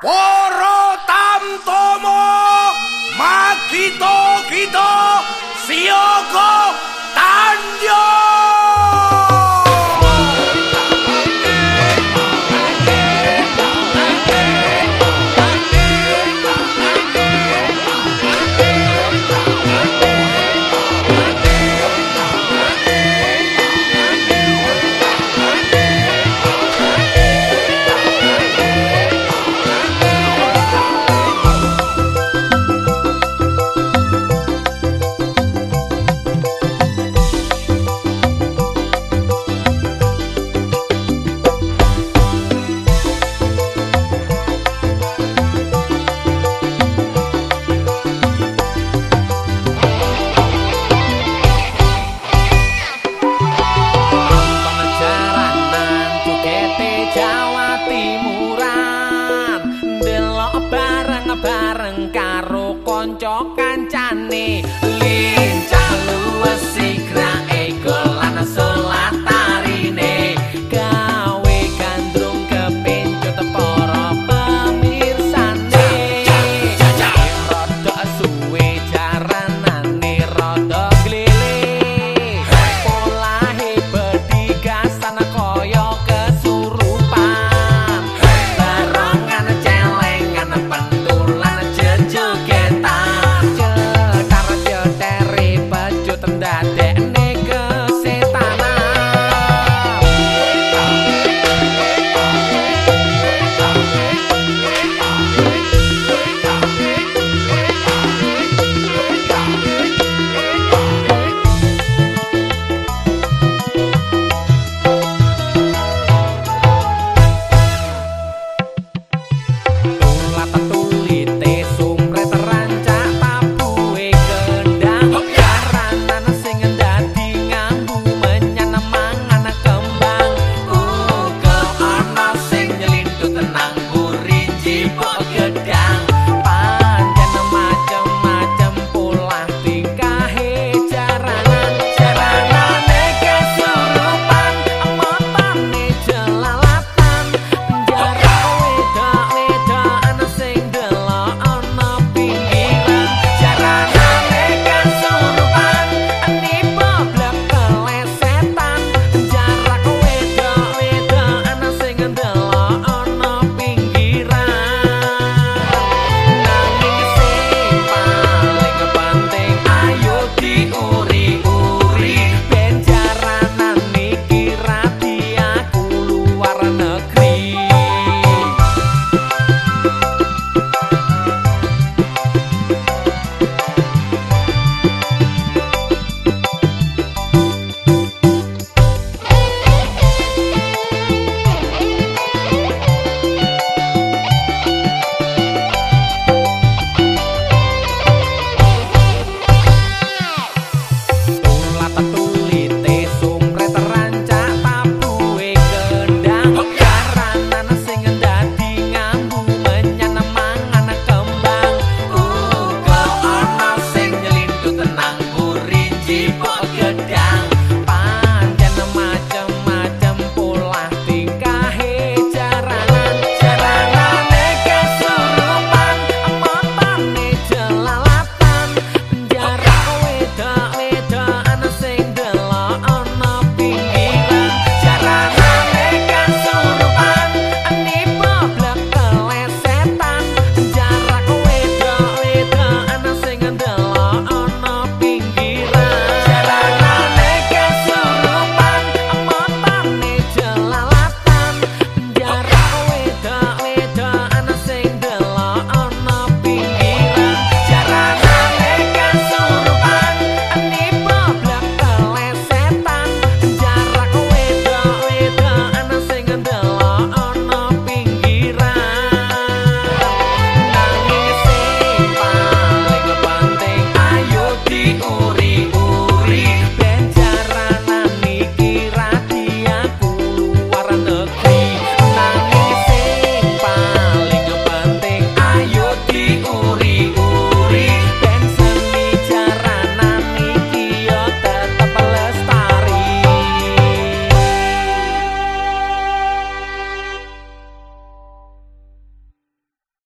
Porro tanto bareng kau